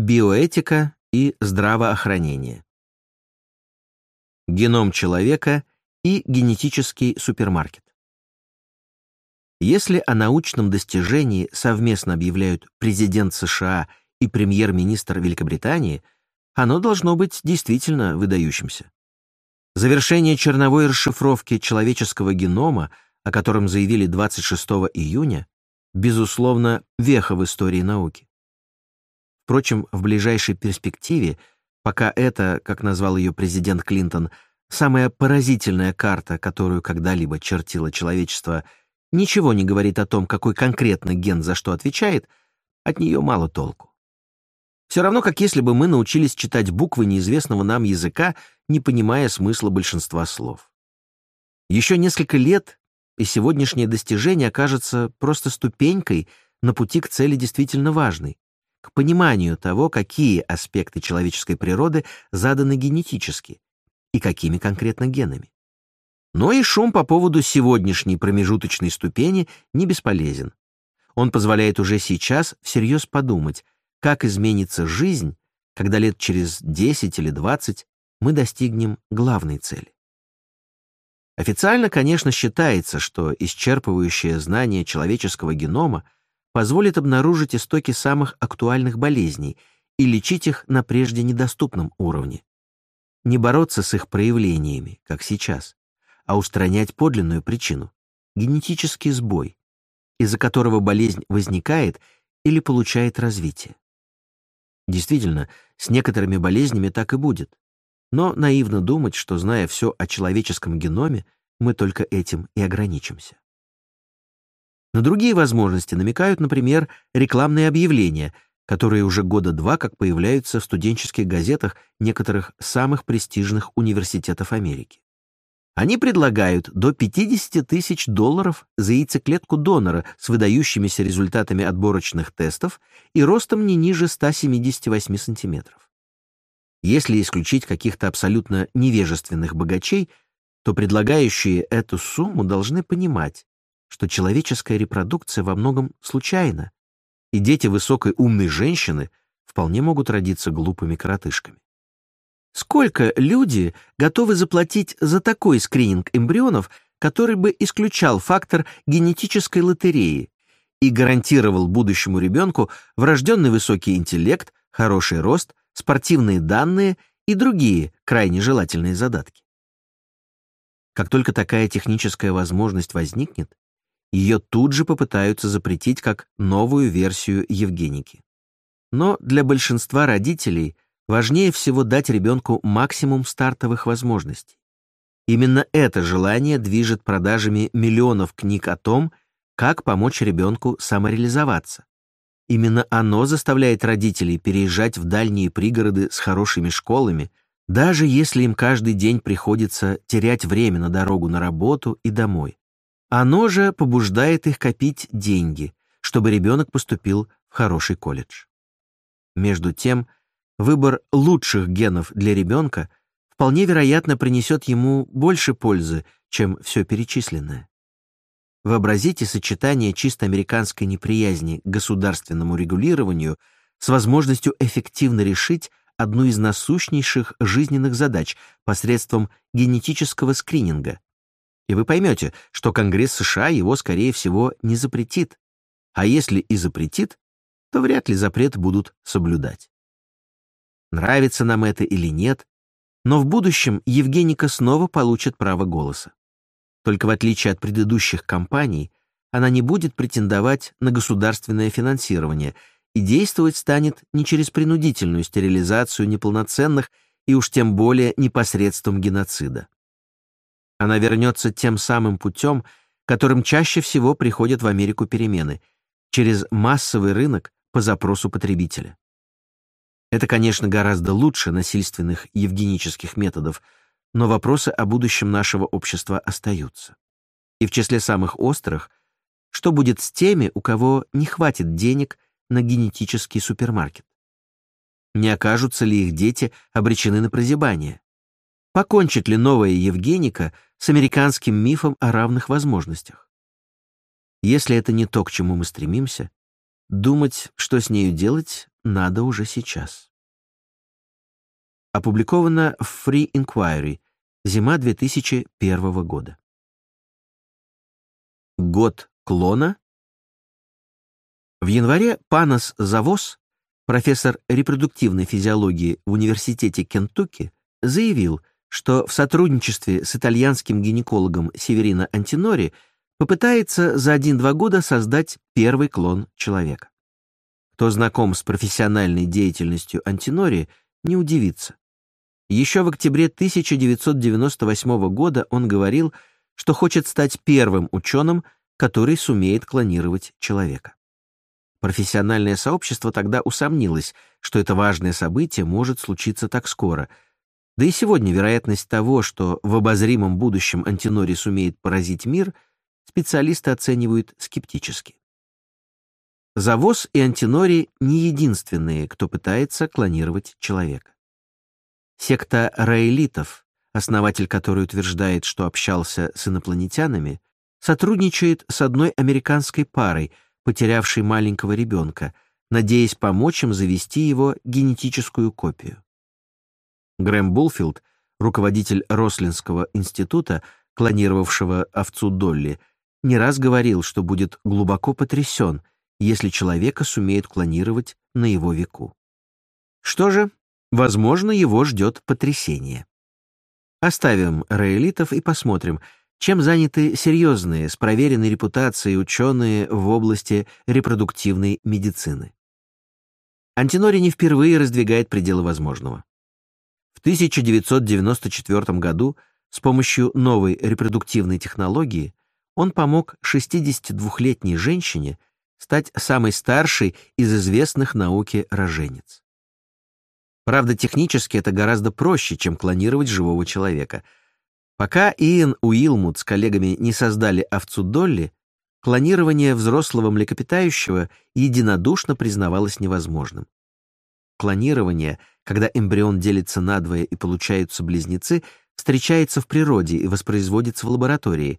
биоэтика и здравоохранение. Геном человека и генетический супермаркет. Если о научном достижении совместно объявляют президент США и премьер-министр Великобритании, оно должно быть действительно выдающимся. Завершение черновой расшифровки человеческого генома, о котором заявили 26 июня, безусловно, веха в истории науки. Впрочем, в ближайшей перспективе, пока это, как назвал ее президент Клинтон, самая поразительная карта, которую когда-либо чертило человечество, ничего не говорит о том, какой конкретно ген за что отвечает, от нее мало толку. Все равно, как если бы мы научились читать буквы неизвестного нам языка, не понимая смысла большинства слов. Еще несколько лет, и сегодняшнее достижение окажется просто ступенькой на пути к цели действительно важной к пониманию того, какие аспекты человеческой природы заданы генетически и какими конкретно генами. Но и шум по поводу сегодняшней промежуточной ступени не бесполезен. Он позволяет уже сейчас всерьез подумать, как изменится жизнь, когда лет через 10 или 20 мы достигнем главной цели. Официально, конечно, считается, что исчерпывающее знание человеческого генома — позволит обнаружить истоки самых актуальных болезней и лечить их на прежде недоступном уровне. Не бороться с их проявлениями, как сейчас, а устранять подлинную причину — генетический сбой, из-за которого болезнь возникает или получает развитие. Действительно, с некоторыми болезнями так и будет. Но наивно думать, что, зная все о человеческом геноме, мы только этим и ограничимся. На другие возможности намекают, например, рекламные объявления, которые уже года два как появляются в студенческих газетах некоторых самых престижных университетов Америки. Они предлагают до 50 тысяч долларов за яйцеклетку донора с выдающимися результатами отборочных тестов и ростом не ниже 178 сантиметров. Если исключить каких-то абсолютно невежественных богачей, то предлагающие эту сумму должны понимать, что человеческая репродукция во многом случайна, и дети высокой умной женщины вполне могут родиться глупыми коротышками. Сколько люди готовы заплатить за такой скрининг эмбрионов, который бы исключал фактор генетической лотереи и гарантировал будущему ребенку врожденный высокий интеллект, хороший рост, спортивные данные и другие крайне желательные задатки? Как только такая техническая возможность возникнет, ее тут же попытаются запретить как новую версию Евгеники. Но для большинства родителей важнее всего дать ребенку максимум стартовых возможностей. Именно это желание движет продажами миллионов книг о том, как помочь ребенку самореализоваться. Именно оно заставляет родителей переезжать в дальние пригороды с хорошими школами, даже если им каждый день приходится терять время на дорогу на работу и домой. Оно же побуждает их копить деньги, чтобы ребенок поступил в хороший колледж. Между тем, выбор лучших генов для ребенка вполне вероятно принесет ему больше пользы, чем все перечисленное. Вообразите сочетание чисто американской неприязни к государственному регулированию с возможностью эффективно решить одну из насущнейших жизненных задач посредством генетического скрининга, и вы поймете, что Конгресс США его, скорее всего, не запретит. А если и запретит, то вряд ли запрет будут соблюдать. Нравится нам это или нет, но в будущем Евгеника снова получит право голоса. Только в отличие от предыдущих кампаний, она не будет претендовать на государственное финансирование и действовать станет не через принудительную стерилизацию неполноценных и уж тем более непосредством геноцида. Она вернется тем самым путем, которым чаще всего приходят в Америку перемены, через массовый рынок по запросу потребителя. Это, конечно, гораздо лучше насильственных евгенических методов, но вопросы о будущем нашего общества остаются. И в числе самых острых, что будет с теми, у кого не хватит денег на генетический супермаркет? Не окажутся ли их дети обречены на прозябание? Покончит ли новая Евгеника с американским мифом о равных возможностях? Если это не то, к чему мы стремимся, думать, что с нею делать, надо уже сейчас. Опубликовано в Free Inquiry, зима 2001 года. Год клона? В январе Панас Завос, профессор репродуктивной физиологии в Университете Кентукки, заявил, что в сотрудничестве с итальянским гинекологом Северино Антинори попытается за 1-2 года создать первый клон человека. Кто знаком с профессиональной деятельностью Антинори, не удивится. Еще в октябре 1998 года он говорил, что хочет стать первым ученым, который сумеет клонировать человека. Профессиональное сообщество тогда усомнилось, что это важное событие может случиться так скоро — да и сегодня вероятность того, что в обозримом будущем антинори сумеет поразить мир, специалисты оценивают скептически. Завоз и антинори не единственные, кто пытается клонировать человека. Секта раэлитов, основатель которой утверждает, что общался с инопланетянами, сотрудничает с одной американской парой, потерявшей маленького ребенка, надеясь помочь им завести его генетическую копию. Грэм Булфилд, руководитель Рослинского института, клонировавшего овцу Долли, не раз говорил, что будет глубоко потрясен, если человека сумеют клонировать на его веку. Что же, возможно, его ждет потрясение. Оставим раэлитов и посмотрим, чем заняты серьезные, с проверенной репутацией ученые в области репродуктивной медицины. Антинори не впервые раздвигает пределы возможного. В 1994 году с помощью новой репродуктивной технологии он помог 62-летней женщине стать самой старшей из известных науке роженец. Правда, технически это гораздо проще, чем клонировать живого человека. Пока Иэн Уилмут с коллегами не создали овцу Долли, клонирование взрослого млекопитающего единодушно признавалось невозможным. Клонирование когда эмбрион делится надвое и получаются близнецы, встречается в природе и воспроизводится в лаборатории.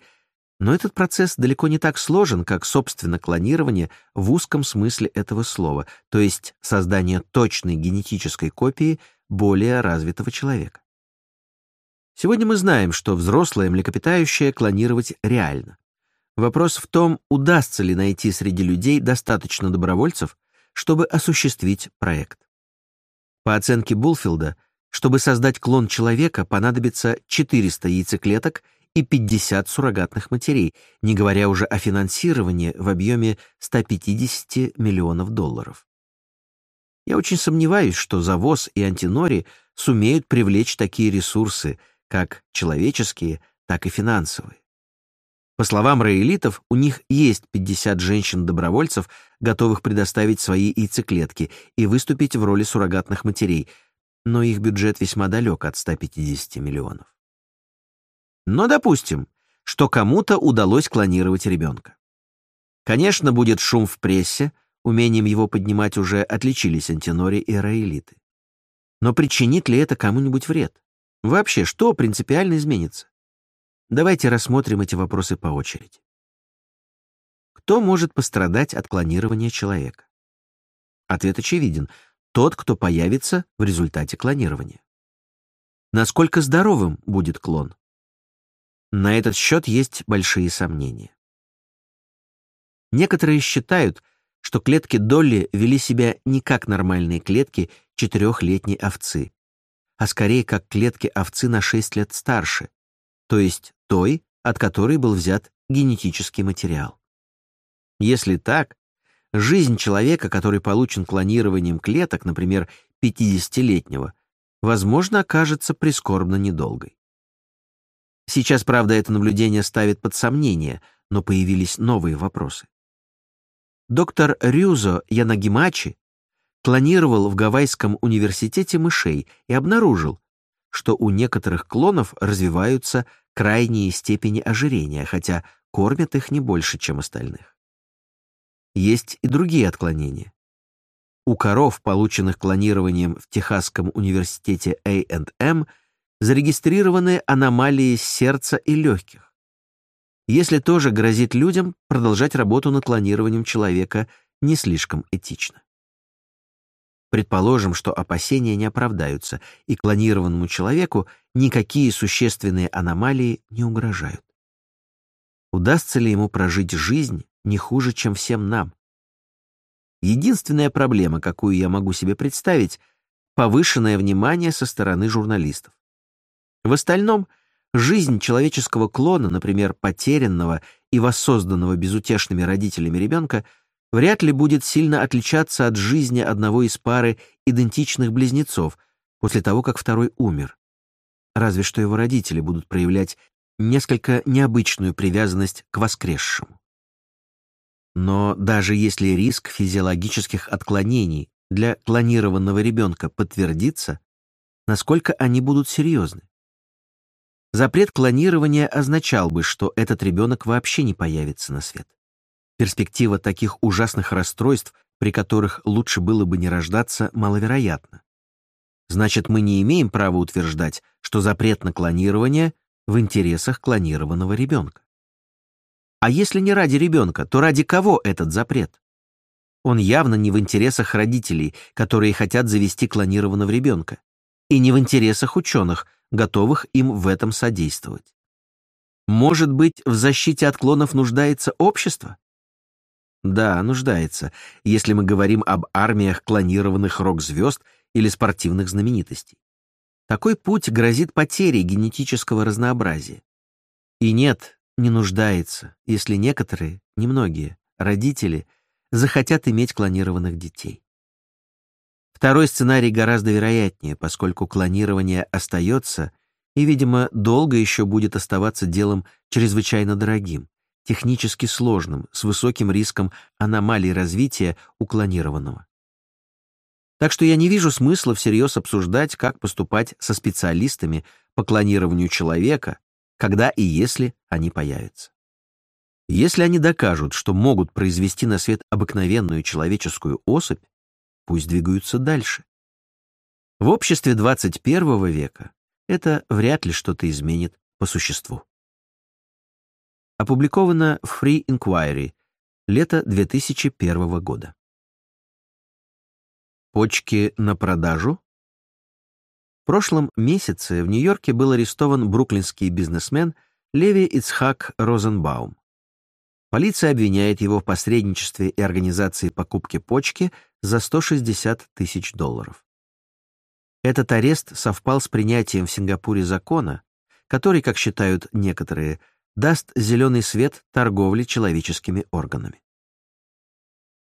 Но этот процесс далеко не так сложен, как, собственно, клонирование в узком смысле этого слова, то есть создание точной генетической копии более развитого человека. Сегодня мы знаем, что взрослое млекопитающее клонировать реально. Вопрос в том, удастся ли найти среди людей достаточно добровольцев, чтобы осуществить проект. По оценке Булфилда, чтобы создать клон человека, понадобится 400 яйцеклеток и 50 суррогатных матерей, не говоря уже о финансировании в объеме 150 миллионов долларов. Я очень сомневаюсь, что Завоз и Антинори сумеют привлечь такие ресурсы, как человеческие, так и финансовые. По словам раэлитов, у них есть 50 женщин-добровольцев, готовых предоставить свои яйцеклетки и выступить в роли суррогатных матерей, но их бюджет весьма далек от 150 миллионов. Но допустим, что кому-то удалось клонировать ребенка. Конечно, будет шум в прессе, умением его поднимать уже отличились антинори и раэлиты. Но причинит ли это кому-нибудь вред? Вообще, что принципиально изменится? Давайте рассмотрим эти вопросы по очереди. Кто может пострадать от клонирования человека? Ответ очевиден. Тот, кто появится в результате клонирования. Насколько здоровым будет клон? На этот счет есть большие сомнения. Некоторые считают, что клетки Долли вели себя не как нормальные клетки четырехлетней овцы, а скорее как клетки овцы на 6 лет старше, то есть той, от которой был взят генетический материал. Если так, жизнь человека, который получен клонированием клеток, например, 50-летнего, возможно, окажется прискорбно недолгой. Сейчас, правда, это наблюдение ставит под сомнение, но появились новые вопросы. Доктор Рюзо Янагимачи клонировал в Гавайском университете мышей и обнаружил, что у некоторых клонов развиваются крайние степени ожирения, хотя кормят их не больше, чем остальных. Есть и другие отклонения. У коров, полученных клонированием в Техасском университете A&M, зарегистрированы аномалии сердца и легких. Если тоже грозит людям, продолжать работу над клонированием человека не слишком этично. Предположим, что опасения не оправдаются, и клонированному человеку никакие существенные аномалии не угрожают. Удастся ли ему прожить жизнь не хуже, чем всем нам? Единственная проблема, какую я могу себе представить, повышенное внимание со стороны журналистов. В остальном, жизнь человеческого клона, например, потерянного и воссозданного безутешными родителями ребенка, вряд ли будет сильно отличаться от жизни одного из пары идентичных близнецов после того, как второй умер. Разве что его родители будут проявлять несколько необычную привязанность к воскресшему. Но даже если риск физиологических отклонений для клонированного ребенка подтвердится, насколько они будут серьезны? Запрет клонирования означал бы, что этот ребенок вообще не появится на свет. Перспектива таких ужасных расстройств, при которых лучше было бы не рождаться, маловероятна. Значит, мы не имеем права утверждать, что запрет на клонирование в интересах клонированного ребенка. А если не ради ребенка, то ради кого этот запрет? Он явно не в интересах родителей, которые хотят завести клонированного ребенка, и не в интересах ученых, готовых им в этом содействовать. Может быть, в защите от клонов нуждается общество? Да, нуждается, если мы говорим об армиях клонированных рок-звезд или спортивных знаменитостей. Такой путь грозит потерей генетического разнообразия. И нет, не нуждается, если некоторые, немногие, родители захотят иметь клонированных детей. Второй сценарий гораздо вероятнее, поскольку клонирование остается и, видимо, долго еще будет оставаться делом чрезвычайно дорогим, технически сложным, с высоким риском аномалий развития у клонированного. Так что я не вижу смысла всерьез обсуждать, как поступать со специалистами по клонированию человека, когда и если они появятся. Если они докажут, что могут произвести на свет обыкновенную человеческую особь, пусть двигаются дальше. В обществе 21 века это вряд ли что-то изменит по существу. Опубликовано в Free Inquiry, лето 2001 года. Почки на продажу? В прошлом месяце в Нью-Йорке был арестован бруклинский бизнесмен Леви Ицхак Розенбаум. Полиция обвиняет его в посредничестве и организации покупки почки за 160 тысяч долларов. Этот арест совпал с принятием в Сингапуре закона, который, как считают некоторые, даст зеленый свет торговле человеческими органами.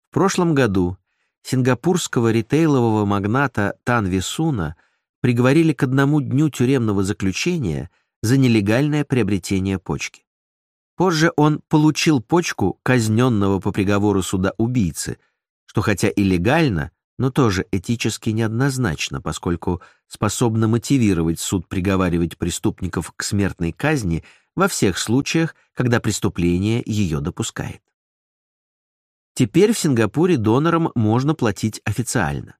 В прошлом году сингапурского ритейлового магната Тан Висуна приговорили к одному дню тюремного заключения за нелегальное приобретение почки. Позже он получил почку казненного по приговору суда убийцы, что хотя и легально, но тоже этически неоднозначно, поскольку способно мотивировать суд приговаривать преступников к смертной казни во всех случаях, когда преступление ее допускает. Теперь в Сингапуре донорам можно платить официально.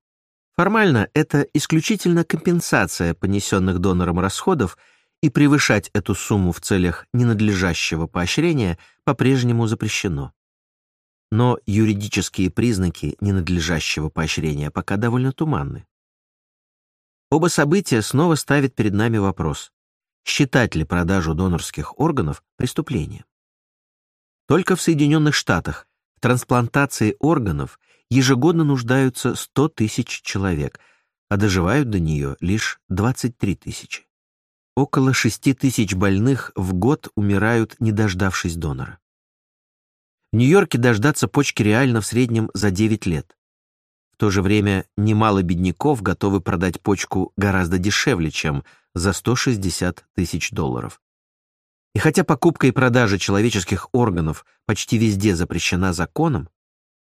Формально это исключительно компенсация понесенных донором расходов – и превышать эту сумму в целях ненадлежащего поощрения по-прежнему запрещено. Но юридические признаки ненадлежащего поощрения пока довольно туманны. Оба события снова ставят перед нами вопрос, считать ли продажу донорских органов преступлением. Только в Соединенных Штатах в трансплантации органов ежегодно нуждаются 100 тысяч человек, а доживают до нее лишь 23 тысячи. Около 6 тысяч больных в год умирают, не дождавшись донора. В Нью-Йорке дождаться почки реально в среднем за 9 лет. В то же время немало бедняков готовы продать почку гораздо дешевле, чем за 160 тысяч долларов. И хотя покупка и продажа человеческих органов почти везде запрещена законом,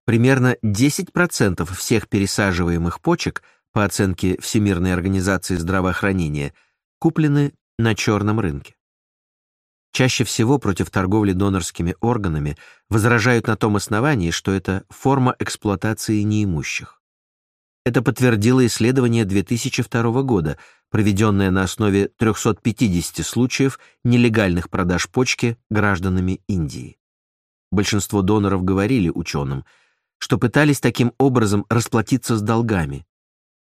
примерно 10% всех пересаживаемых почек, по оценке Всемирной организации здравоохранения, куплены на черном рынке. Чаще всего против торговли донорскими органами возражают на том основании, что это форма эксплуатации неимущих. Это подтвердило исследование 2002 года, проведенное на основе 350 случаев нелегальных продаж почки гражданами Индии. Большинство доноров говорили ученым, что пытались таким образом расплатиться с долгами,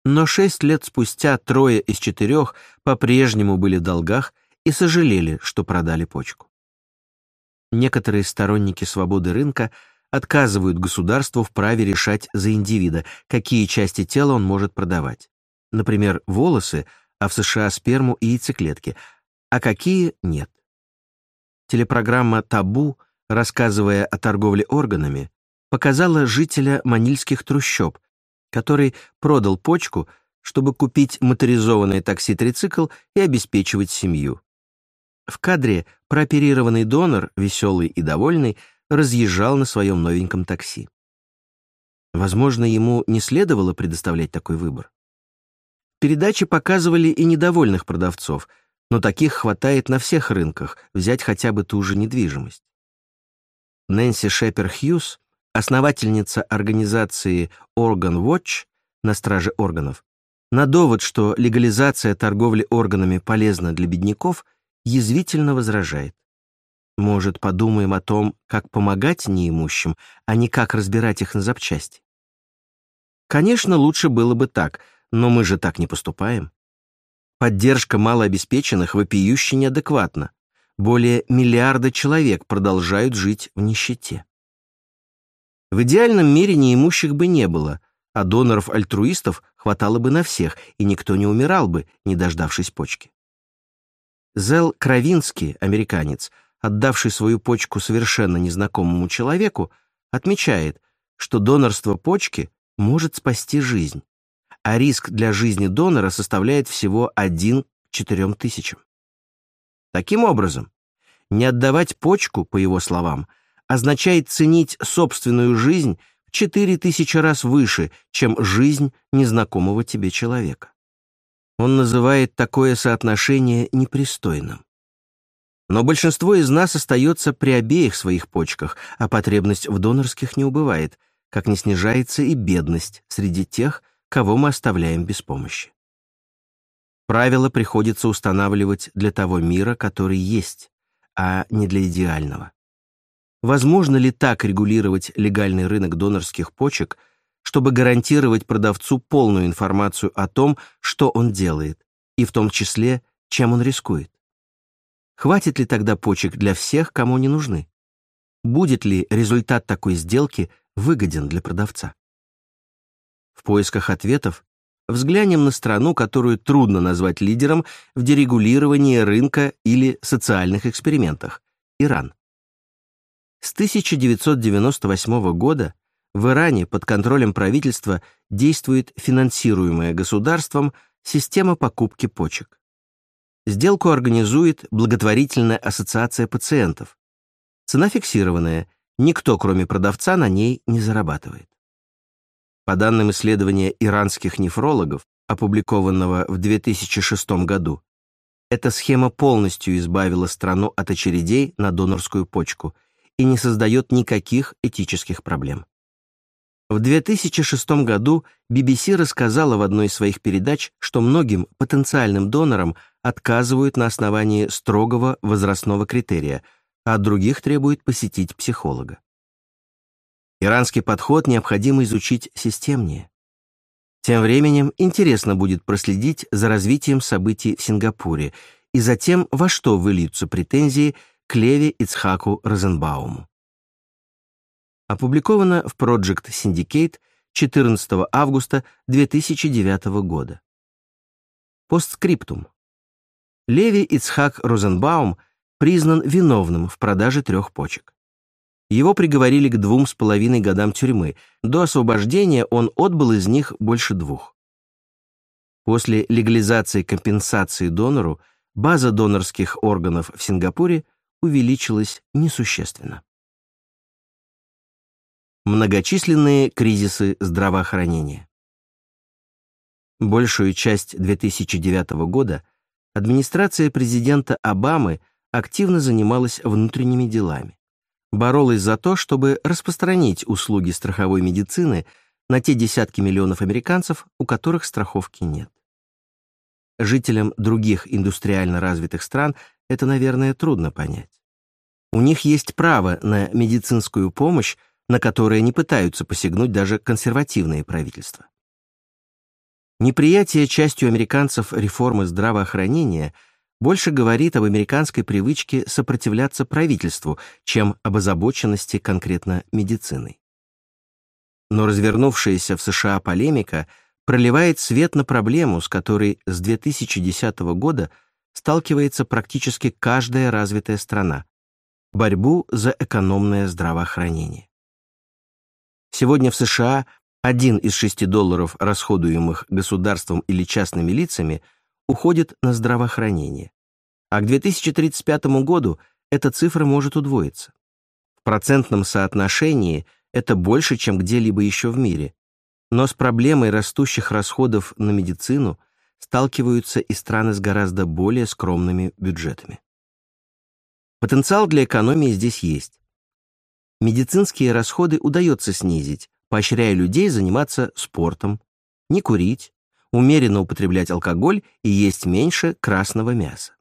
Но шесть лет спустя трое из четырех по-прежнему были в долгах и сожалели, что продали почку. Некоторые сторонники свободы рынка отказывают государству в праве решать за индивида, какие части тела он может продавать. Например, волосы, а в США сперму и яйцеклетки, а какие — нет. Телепрограмма «Табу», рассказывая о торговле органами, показала жителя манильских трущоб, который продал почку, чтобы купить моторизованный такси-трицикл и обеспечивать семью. В кадре прооперированный донор, веселый и довольный, разъезжал на своем новеньком такси. Возможно, ему не следовало предоставлять такой выбор. Передачи показывали и недовольных продавцов, но таких хватает на всех рынках, взять хотя бы ту же недвижимость. Нэнси Шепер Хьюз основательница организации Organ Watch на страже органов, на довод, что легализация торговли органами полезна для бедняков, язвительно возражает. Может, подумаем о том, как помогать неимущим, а не как разбирать их на запчасти? Конечно, лучше было бы так, но мы же так не поступаем. Поддержка малообеспеченных вопиюще неадекватна. Более миллиарда человек продолжают жить в нищете. В идеальном мире неимущих бы не было, а доноров-альтруистов хватало бы на всех, и никто не умирал бы, не дождавшись почки. Зел Кравинский, американец, отдавший свою почку совершенно незнакомому человеку, отмечает, что донорство почки может спасти жизнь, а риск для жизни донора составляет всего 1 к 4 тысячам. Таким образом, не отдавать почку, по его словам, означает ценить собственную жизнь в четыре тысячи раз выше, чем жизнь незнакомого тебе человека. Он называет такое соотношение непристойным. Но большинство из нас остается при обеих своих почках, а потребность в донорских не убывает, как не снижается и бедность среди тех, кого мы оставляем без помощи. Правила приходится устанавливать для того мира, который есть, а не для идеального. Возможно ли так регулировать легальный рынок донорских почек, чтобы гарантировать продавцу полную информацию о том, что он делает, и в том числе, чем он рискует? Хватит ли тогда почек для всех, кому не нужны? Будет ли результат такой сделки выгоден для продавца? В поисках ответов взглянем на страну, которую трудно назвать лидером в дерегулировании рынка или социальных экспериментах – Иран. С 1998 года в Иране под контролем правительства действует финансируемая государством система покупки почек. Сделку организует благотворительная ассоциация пациентов. Цена фиксированная, никто, кроме продавца, на ней не зарабатывает. По данным исследования иранских нефрологов, опубликованного в 2006 году, эта схема полностью избавила страну от очередей на донорскую почку – и не создает никаких этических проблем. В 2006 году BBC рассказала в одной из своих передач, что многим потенциальным донорам отказывают на основании строгого возрастного критерия, а других требуют посетить психолога. Иранский подход необходимо изучить системнее. Тем временем интересно будет проследить за развитием событий в Сингапуре и затем, во что выльются претензии к Леви Ицхаку Розенбауму. Опубликовано в Project Syndicate 14 августа 2009 года. Постскриптум. Леви Ицхак Розенбаум признан виновным в продаже трех почек. Его приговорили к двум с половиной годам тюрьмы. До освобождения он отбыл из них больше двух. После легализации компенсации донору база донорских органов в Сингапуре увеличилась несущественно. Многочисленные кризисы здравоохранения. Большую часть 2009 года администрация президента Обамы активно занималась внутренними делами. Боролась за то, чтобы распространить услуги страховой медицины на те десятки миллионов американцев, у которых страховки нет. Жителям других индустриально развитых стран это, наверное, трудно понять. У них есть право на медицинскую помощь, на которое не пытаются посягнуть даже консервативные правительства. Неприятие частью американцев реформы здравоохранения больше говорит об американской привычке сопротивляться правительству, чем об озабоченности конкретно медициной. Но развернувшаяся в США полемика проливает свет на проблему, с которой с 2010 года сталкивается практически каждая развитая страна – борьбу за экономное здравоохранение. Сегодня в США один из шести долларов, расходуемых государством или частными лицами, уходит на здравоохранение. А к 2035 году эта цифра может удвоиться. В процентном соотношении это больше, чем где-либо еще в мире. Но с проблемой растущих расходов на медицину сталкиваются и страны с гораздо более скромными бюджетами. Потенциал для экономии здесь есть. Медицинские расходы удается снизить, поощряя людей заниматься спортом, не курить, умеренно употреблять алкоголь и есть меньше красного мяса.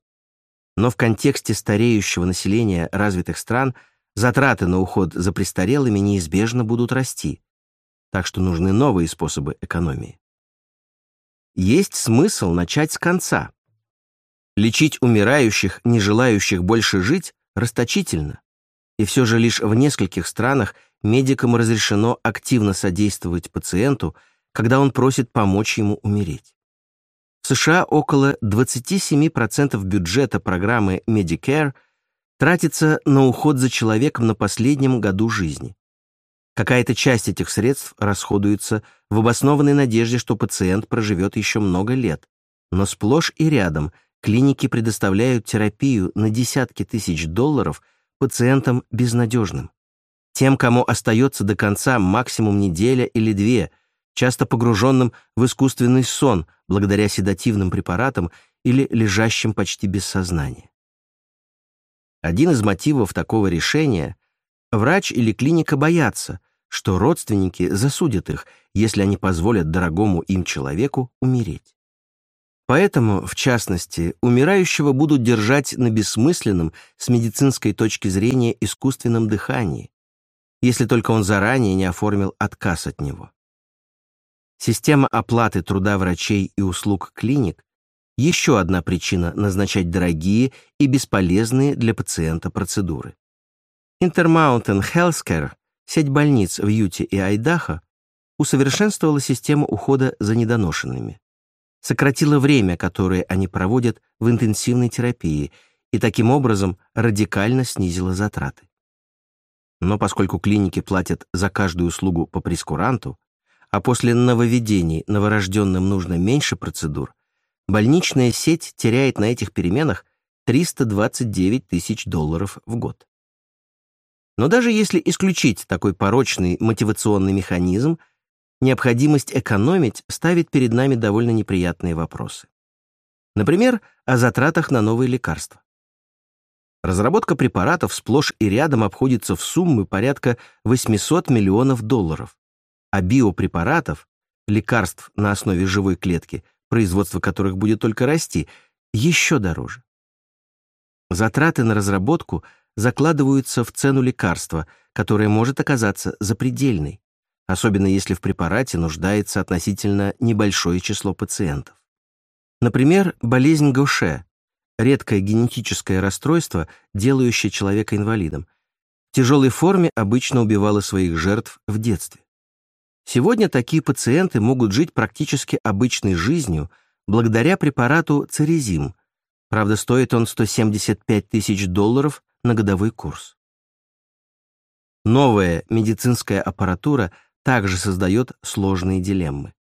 Но в контексте стареющего населения развитых стран – затраты на уход за престарелыми неизбежно будут расти, так что нужны новые способы экономии. Есть смысл начать с конца. Лечить умирающих, не желающих больше жить, расточительно. И все же лишь в нескольких странах медикам разрешено активно содействовать пациенту, когда он просит помочь ему умереть. В США около 27% бюджета программы Medicare тратится на уход за человеком на последнем году жизни. Какая-то часть этих средств расходуется в обоснованной надежде, что пациент проживет еще много лет. Но сплошь и рядом клиники предоставляют терапию на десятки тысяч долларов пациентам безнадежным. Тем, кому остается до конца максимум неделя или две, часто погруженным в искусственный сон благодаря седативным препаратам или лежащим почти без сознания. Один из мотивов такого решения – врач или клиника боятся, что родственники засудят их, если они позволят дорогому им человеку умереть. Поэтому, в частности, умирающего будут держать на бессмысленном с медицинской точки зрения искусственном дыхании, если только он заранее не оформил отказ от него. Система оплаты труда врачей и услуг клиник еще одна причина назначать дорогие и бесполезные для пациента процедуры. Intermountain Healthcare, сеть больниц в Юте и Айдахо, усовершенствовала систему ухода за недоношенными, сократила время, которое они проводят в интенсивной терапии, и таким образом радикально снизила затраты. Но поскольку клиники платят за каждую услугу по прескуранту, а после нововведений новорожденным нужно меньше процедур, больничная сеть теряет на этих переменах 329 тысяч долларов в год. Но даже если исключить такой порочный мотивационный механизм, необходимость экономить ставит перед нами довольно неприятные вопросы. Например, о затратах на новые лекарства. Разработка препаратов сплошь и рядом обходится в суммы порядка 800 миллионов долларов, а биопрепаратов, лекарств на основе живой клетки, производство которых будет только расти, еще дороже. Затраты на разработку закладываются в цену лекарства, которое может оказаться запредельной, особенно если в препарате нуждается относительно небольшое число пациентов. Например, болезнь Гауше – редкое генетическое расстройство, делающее человека инвалидом. В тяжелой форме обычно убивало своих жертв в детстве. Сегодня такие пациенты могут жить практически обычной жизнью благодаря препарату церезим. Правда, стоит он 175 тысяч долларов на годовой курс. Новая медицинская аппаратура также создает сложные дилеммы.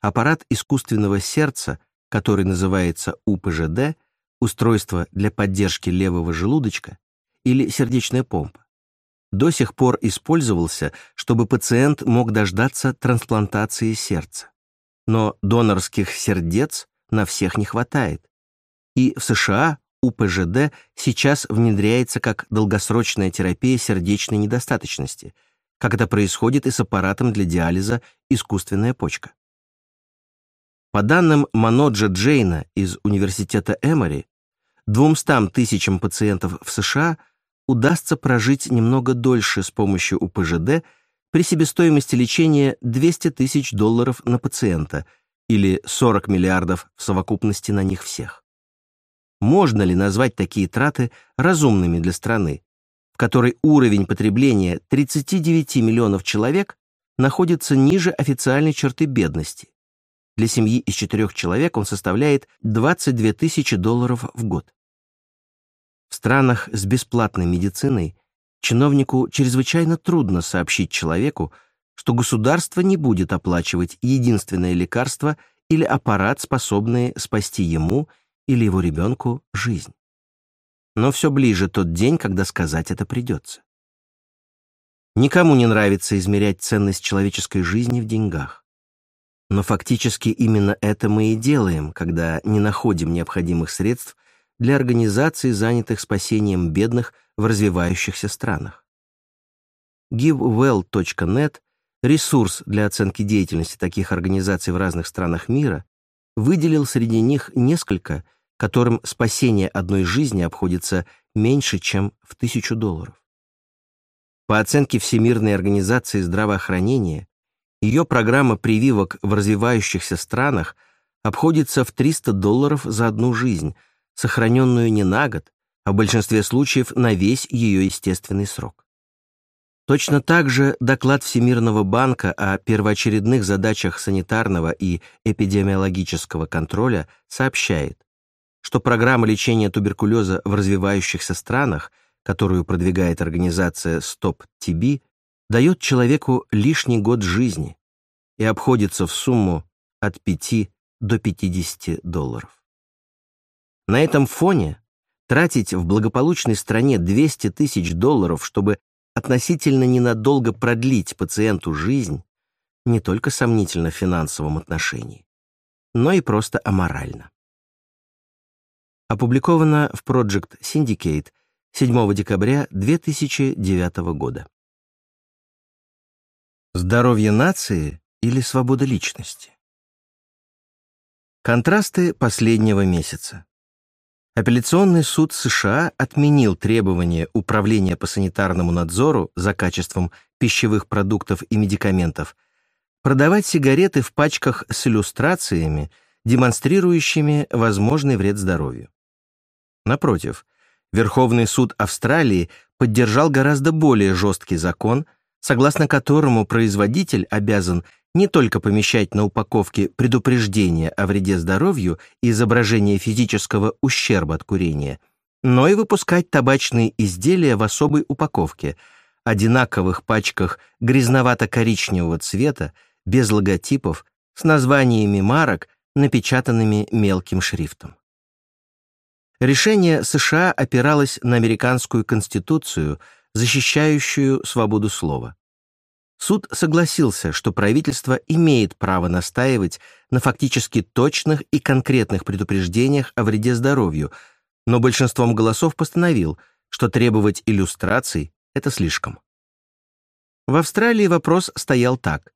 Аппарат искусственного сердца, который называется УПЖД, устройство для поддержки левого желудочка, или сердечная помпа, до сих пор использовался, чтобы пациент мог дождаться трансплантации сердца. Но донорских сердец на всех не хватает. И в США УПЖД сейчас внедряется как долгосрочная терапия сердечной недостаточности, как это происходит и с аппаратом для диализа «искусственная почка». По данным Маноджа Джейна из Университета Эмори, 200 тысячам пациентов в США – удастся прожить немного дольше с помощью УПЖД при себестоимости лечения 200 тысяч долларов на пациента или 40 миллиардов в совокупности на них всех. Можно ли назвать такие траты разумными для страны, в которой уровень потребления 39 миллионов человек находится ниже официальной черты бедности? Для семьи из четырех человек он составляет 22 тысячи долларов в год. В странах с бесплатной медициной чиновнику чрезвычайно трудно сообщить человеку, что государство не будет оплачивать единственное лекарство или аппарат, способные спасти ему или его ребенку жизнь. Но все ближе тот день, когда сказать это придется. Никому не нравится измерять ценность человеческой жизни в деньгах. Но фактически именно это мы и делаем, когда не находим необходимых средств для организаций, занятых спасением бедных в развивающихся странах. GiveWell.net, ресурс для оценки деятельности таких организаций в разных странах мира, выделил среди них несколько, которым спасение одной жизни обходится меньше, чем в тысячу долларов. По оценке Всемирной организации здравоохранения, ее программа прививок в развивающихся странах обходится в 300 долларов за одну жизнь, сохраненную не на год, а в большинстве случаев на весь ее естественный срок. Точно так же доклад Всемирного банка о первоочередных задачах санитарного и эпидемиологического контроля сообщает, что программа лечения туберкулеза в развивающихся странах, которую продвигает организация Stop TB, дает человеку лишний год жизни и обходится в сумму от 5 до 50 долларов. На этом фоне тратить в благополучной стране 200 тысяч долларов, чтобы относительно ненадолго продлить пациенту жизнь, не только сомнительно в финансовом отношении, но и просто аморально. Опубликовано в Project Syndicate 7 декабря 2009 года. Здоровье нации или свобода личности? Контрасты последнего месяца. Апелляционный суд США отменил требование Управления по санитарному надзору за качеством пищевых продуктов и медикаментов продавать сигареты в пачках с иллюстрациями, демонстрирующими возможный вред здоровью. Напротив, Верховный суд Австралии поддержал гораздо более жесткий закон, согласно которому производитель обязан не только помещать на упаковке предупреждение о вреде здоровью и изображение физического ущерба от курения, но и выпускать табачные изделия в особой упаковке, одинаковых пачках грязновато-коричневого цвета, без логотипов, с названиями марок, напечатанными мелким шрифтом. Решение США опиралось на американскую конституцию, защищающую свободу слова. Суд согласился, что правительство имеет право настаивать на фактически точных и конкретных предупреждениях о вреде здоровью, но большинством голосов постановил, что требовать иллюстраций — это слишком. В Австралии вопрос стоял так.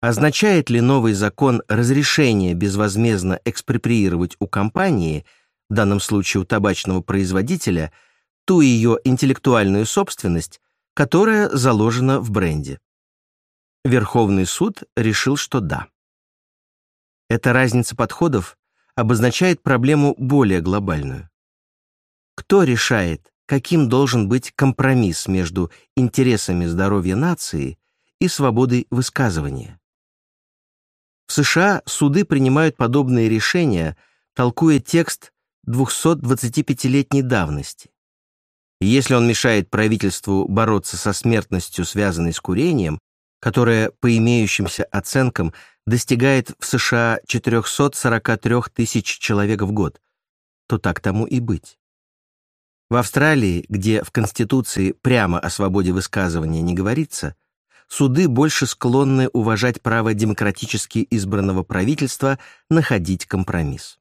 Означает ли новый закон разрешение безвозмездно экспроприировать у компании, в данном случае у табачного производителя, ту ее интеллектуальную собственность, которая заложена в бренде? Верховный суд решил, что да. Эта разница подходов обозначает проблему более глобальную. Кто решает, каким должен быть компромисс между интересами здоровья нации и свободой высказывания? В США суды принимают подобные решения, толкуя текст 225-летней давности. Если он мешает правительству бороться со смертностью, связанной с курением, которая по имеющимся оценкам достигает в США 443 тысяч человек в год, то так тому и быть. В Австралии, где в Конституции прямо о свободе высказывания не говорится, суды больше склонны уважать право демократически избранного правительства находить компромисс.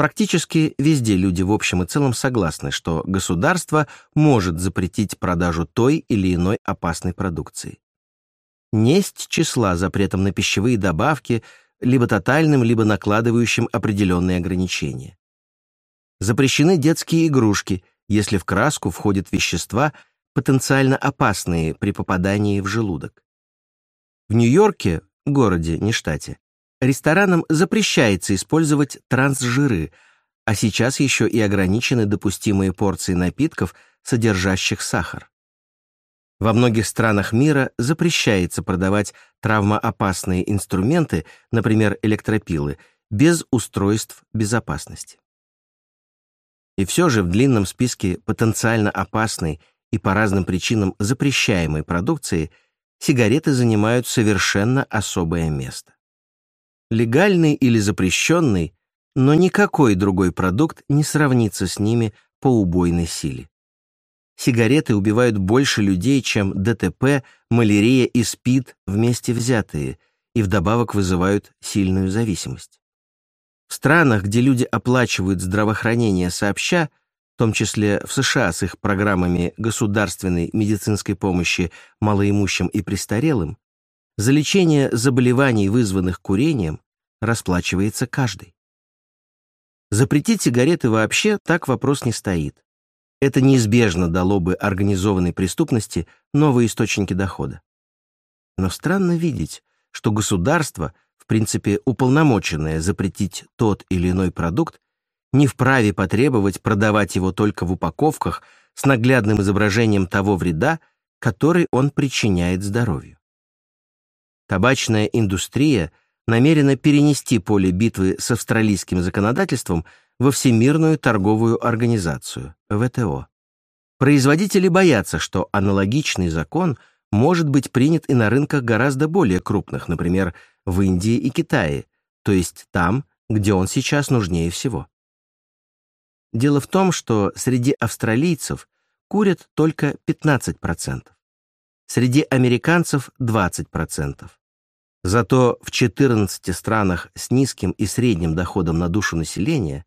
Практически везде люди в общем и целом согласны, что государство может запретить продажу той или иной опасной продукции несть числа запретом на пищевые добавки, либо тотальным, либо накладывающим определенные ограничения. Запрещены детские игрушки, если в краску входят вещества, потенциально опасные при попадании в желудок. В Нью-Йорке, городе, не штате, ресторанам запрещается использовать трансжиры, а сейчас еще и ограничены допустимые порции напитков, содержащих сахар. Во многих странах мира запрещается продавать травмоопасные инструменты, например, электропилы, без устройств безопасности. И все же в длинном списке потенциально опасной и по разным причинам запрещаемой продукции сигареты занимают совершенно особое место. Легальный или запрещенный, но никакой другой продукт не сравнится с ними по убойной силе сигареты убивают больше людей, чем ДТП, малярия и СПИД вместе взятые, и вдобавок вызывают сильную зависимость. В странах, где люди оплачивают здравоохранение сообща, в том числе в США с их программами государственной медицинской помощи малоимущим и престарелым, за лечение заболеваний, вызванных курением, расплачивается каждый. Запретить сигареты вообще так вопрос не стоит. Это неизбежно дало бы организованной преступности новые источники дохода. Но странно видеть, что государство, в принципе уполномоченное запретить тот или иной продукт, не вправе потребовать продавать его только в упаковках с наглядным изображением того вреда, который он причиняет здоровью. Табачная индустрия намерена перенести поле битвы с австралийским законодательством во Всемирную торговую организацию, ВТО. Производители боятся, что аналогичный закон может быть принят и на рынках гораздо более крупных, например, в Индии и Китае, то есть там, где он сейчас нужнее всего. Дело в том, что среди австралийцев курят только 15%, среди американцев 20%. Зато в 14 странах с низким и средним доходом на душу населения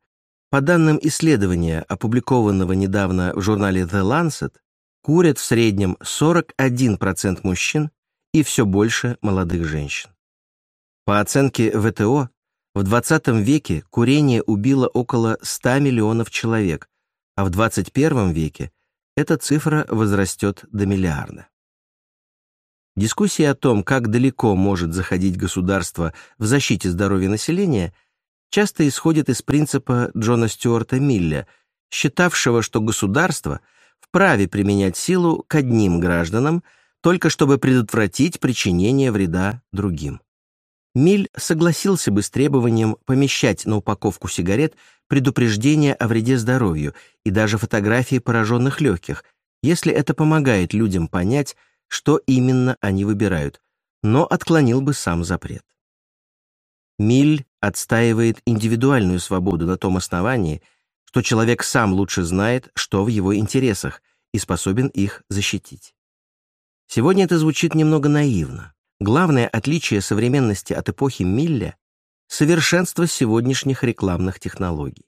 по данным исследования, опубликованного недавно в журнале The Lancet, курят в среднем 41% мужчин и все больше молодых женщин. По оценке ВТО, в 20 веке курение убило около 100 миллионов человек, а в 21 веке эта цифра возрастет до миллиарда. Дискуссии о том, как далеко может заходить государство в защите здоровья населения, часто исходит из принципа Джона Стюарта Милля, считавшего, что государство вправе применять силу к одним гражданам, только чтобы предотвратить причинение вреда другим. Миль согласился бы с требованием помещать на упаковку сигарет предупреждение о вреде здоровью и даже фотографии пораженных легких, если это помогает людям понять, что именно они выбирают, но отклонил бы сам запрет. Миль отстаивает индивидуальную свободу на том основании, что человек сам лучше знает, что в его интересах, и способен их защитить. Сегодня это звучит немного наивно. Главное отличие современности от эпохи Милля — совершенство сегодняшних рекламных технологий.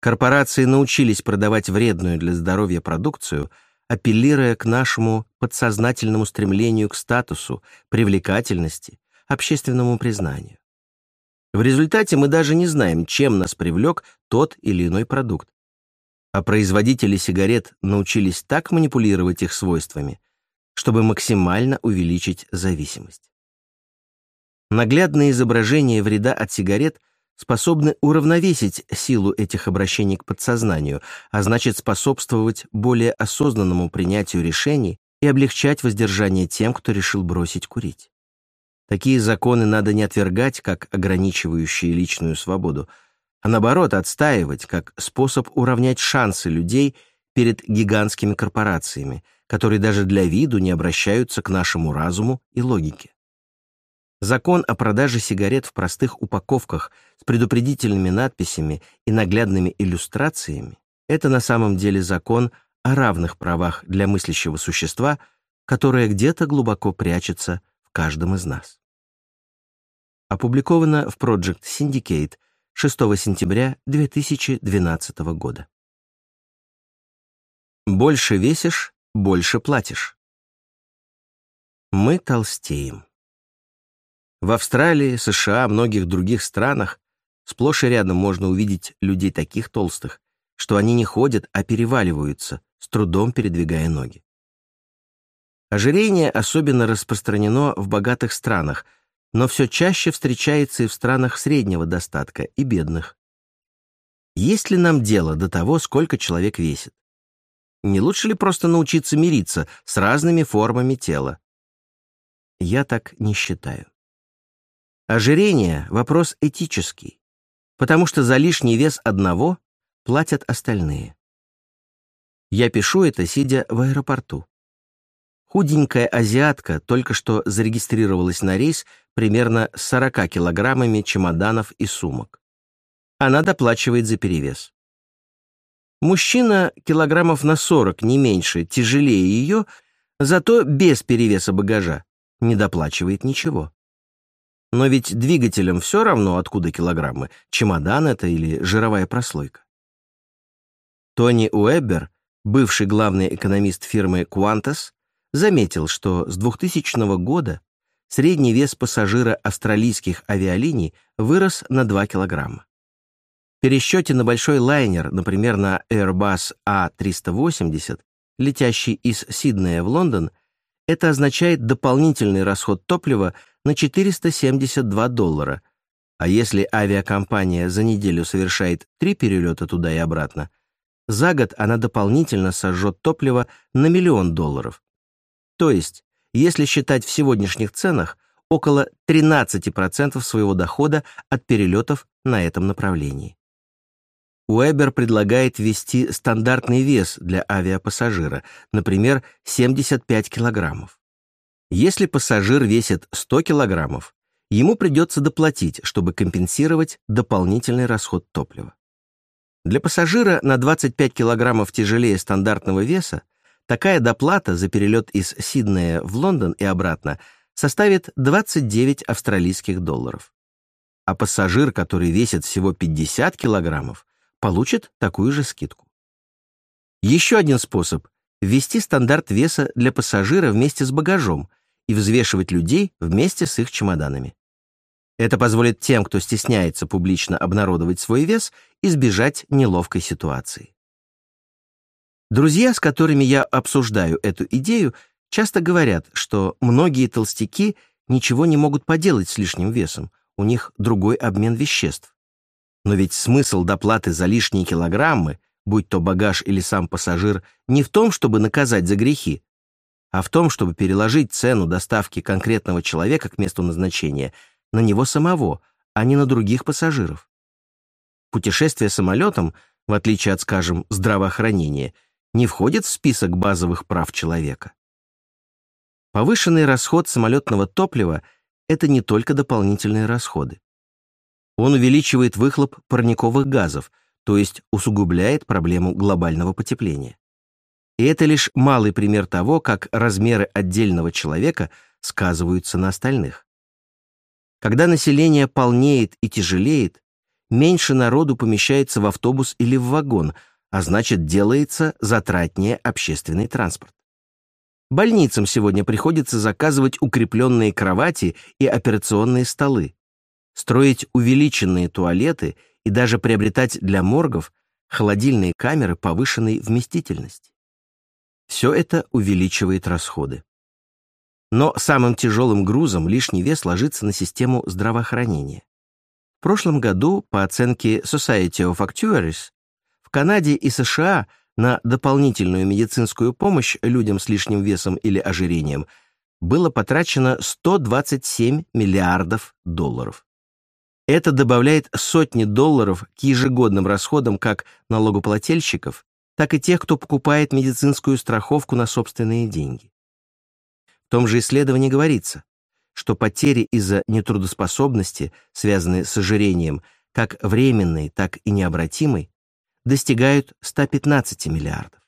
Корпорации научились продавать вредную для здоровья продукцию, апеллируя к нашему подсознательному стремлению к статусу, привлекательности, общественному признанию. В результате мы даже не знаем, чем нас привлек тот или иной продукт. А производители сигарет научились так манипулировать их свойствами, чтобы максимально увеличить зависимость. Наглядные изображения вреда от сигарет способны уравновесить силу этих обращений к подсознанию, а значит способствовать более осознанному принятию решений и облегчать воздержание тем, кто решил бросить курить. Такие законы надо не отвергать как ограничивающие личную свободу, а наоборот отстаивать как способ уравнять шансы людей перед гигантскими корпорациями, которые даже для виду не обращаются к нашему разуму и логике. Закон о продаже сигарет в простых упаковках с предупредительными надписями и наглядными иллюстрациями — это на самом деле закон о равных правах для мыслящего существа, которое где-то глубоко прячется каждом из нас. Опубликовано в Project Syndicate 6 сентября 2012 года. Больше весишь, больше платишь. Мы толстеем. В Австралии, США, многих других странах сплошь и рядом можно увидеть людей таких толстых, что они не ходят, а переваливаются, с трудом передвигая ноги. Ожирение особенно распространено в богатых странах, но все чаще встречается и в странах среднего достатка и бедных. Есть ли нам дело до того, сколько человек весит? Не лучше ли просто научиться мириться с разными формами тела? Я так не считаю. Ожирение — вопрос этический, потому что за лишний вес одного платят остальные. Я пишу это, сидя в аэропорту. Худенькая азиатка только что зарегистрировалась на рейс примерно с 40 килограммами чемоданов и сумок. Она доплачивает за перевес. Мужчина килограммов на 40, не меньше, тяжелее ее, зато без перевеса багажа, не доплачивает ничего. Но ведь двигателям все равно, откуда килограммы, чемодан это или жировая прослойка. Тони Уэббер, бывший главный экономист фирмы Qantas, заметил, что с 2000 года средний вес пассажира австралийских авиалиний вырос на 2 килограмма. В пересчете на большой лайнер, например, на Airbus A380, летящий из Сиднея в Лондон, это означает дополнительный расход топлива на 472 доллара, а если авиакомпания за неделю совершает три перелета туда и обратно, за год она дополнительно сожжет топливо на миллион долларов. То есть, если считать в сегодняшних ценах, около 13% своего дохода от перелетов на этом направлении. Уэбер предлагает ввести стандартный вес для авиапассажира, например, 75 килограммов. Если пассажир весит 100 килограммов, ему придется доплатить, чтобы компенсировать дополнительный расход топлива. Для пассажира на 25 килограммов тяжелее стандартного веса такая доплата за перелет из Сиднея в Лондон и обратно составит 29 австралийских долларов. А пассажир, который весит всего 50 килограммов, получит такую же скидку. Еще один способ – ввести стандарт веса для пассажира вместе с багажом и взвешивать людей вместе с их чемоданами. Это позволит тем, кто стесняется публично обнародовать свой вес, избежать неловкой ситуации. Друзья, с которыми я обсуждаю эту идею, часто говорят, что многие толстяки ничего не могут поделать с лишним весом, у них другой обмен веществ. Но ведь смысл доплаты за лишние килограммы, будь то багаж или сам пассажир, не в том, чтобы наказать за грехи, а в том, чтобы переложить цену доставки конкретного человека к месту назначения на него самого, а не на других пассажиров. Путешествие самолетом, в отличие от, скажем, здравоохранения, не входит в список базовых прав человека. Повышенный расход самолетного топлива – это не только дополнительные расходы. Он увеличивает выхлоп парниковых газов, то есть усугубляет проблему глобального потепления. И это лишь малый пример того, как размеры отдельного человека сказываются на остальных. Когда население полнеет и тяжелеет, меньше народу помещается в автобус или в вагон, а значит делается затратнее общественный транспорт. Больницам сегодня приходится заказывать укрепленные кровати и операционные столы строить увеличенные туалеты и даже приобретать для моргов холодильные камеры повышенной вместительности. Все это увеличивает расходы. Но самым тяжелым грузом лишний вес ложится на систему здравоохранения. В прошлом году, по оценке Society of Actuaries, в Канаде и США на дополнительную медицинскую помощь людям с лишним весом или ожирением было потрачено 127 миллиардов долларов. Это добавляет сотни долларов к ежегодным расходам как налогоплательщиков, так и тех, кто покупает медицинскую страховку на собственные деньги. В том же исследовании говорится, что потери из-за нетрудоспособности, связанные с ожирением, как временной, так и необратимой, достигают 115 миллиардов.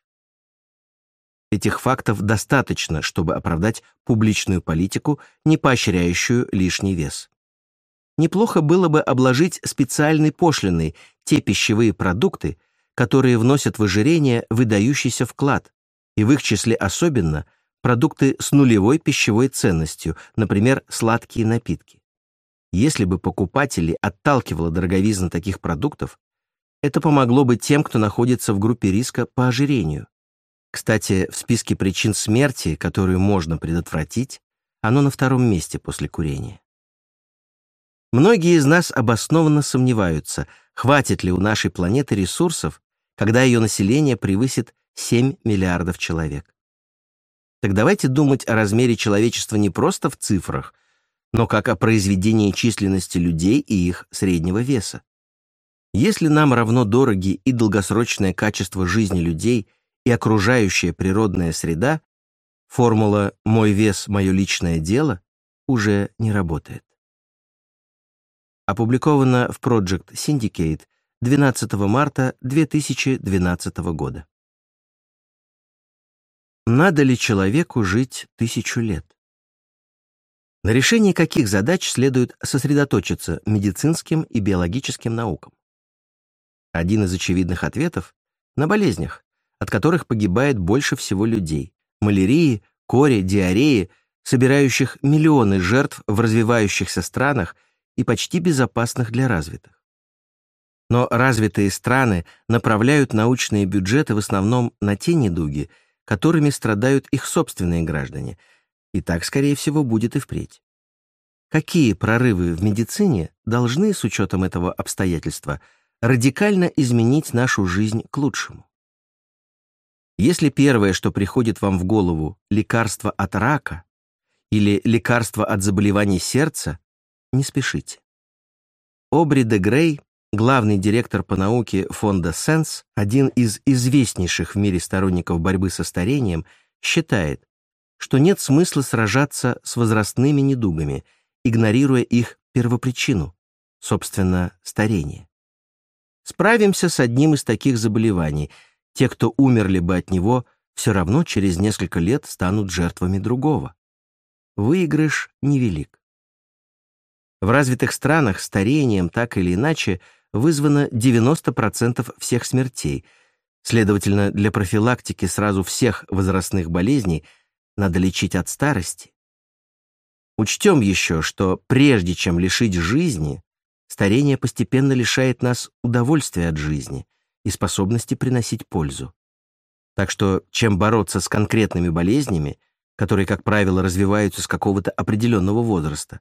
Этих фактов достаточно, чтобы оправдать публичную политику, не поощряющую лишний вес неплохо было бы обложить специальной пошлиной те пищевые продукты, которые вносят в ожирение выдающийся вклад, и в их числе особенно продукты с нулевой пищевой ценностью, например, сладкие напитки. Если бы покупатели отталкивала дороговизна таких продуктов, это помогло бы тем, кто находится в группе риска по ожирению. Кстати, в списке причин смерти, которую можно предотвратить, оно на втором месте после курения. Многие из нас обоснованно сомневаются, хватит ли у нашей планеты ресурсов, когда ее население превысит 7 миллиардов человек. Так давайте думать о размере человечества не просто в цифрах, но как о произведении численности людей и их среднего веса. Если нам равно дороги и долгосрочное качество жизни людей и окружающая природная среда, формула «мой вес – мое личное дело» уже не работает. Опубликовано в Project Syndicate 12 марта 2012 года. Надо ли человеку жить тысячу лет? На решении каких задач следует сосредоточиться медицинским и биологическим наукам? Один из очевидных ответов — на болезнях, от которых погибает больше всего людей. Малярии, коре, диареи, собирающих миллионы жертв в развивающихся странах и почти безопасных для развитых. Но развитые страны направляют научные бюджеты в основном на те недуги, которыми страдают их собственные граждане, и так, скорее всего, будет и впредь. Какие прорывы в медицине должны, с учетом этого обстоятельства, радикально изменить нашу жизнь к лучшему? Если первое, что приходит вам в голову, лекарство от рака или лекарство от заболеваний сердца, не спешите. Обри де Грей, главный директор по науке фонда Sense, один из известнейших в мире сторонников борьбы со старением, считает, что нет смысла сражаться с возрастными недугами, игнорируя их первопричину, собственно, старение. Справимся с одним из таких заболеваний. Те, кто умерли бы от него, все равно через несколько лет станут жертвами другого. Выигрыш невелик. В развитых странах старением так или иначе вызвано 90% всех смертей. Следовательно, для профилактики сразу всех возрастных болезней надо лечить от старости. Учтем еще, что прежде чем лишить жизни, старение постепенно лишает нас удовольствия от жизни и способности приносить пользу. Так что чем бороться с конкретными болезнями, которые, как правило, развиваются с какого-то определенного возраста,